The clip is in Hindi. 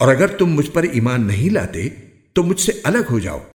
और अगर तुम मुझ पर ईमान नहीं लाते तो मुझसे अलग हो जाओ।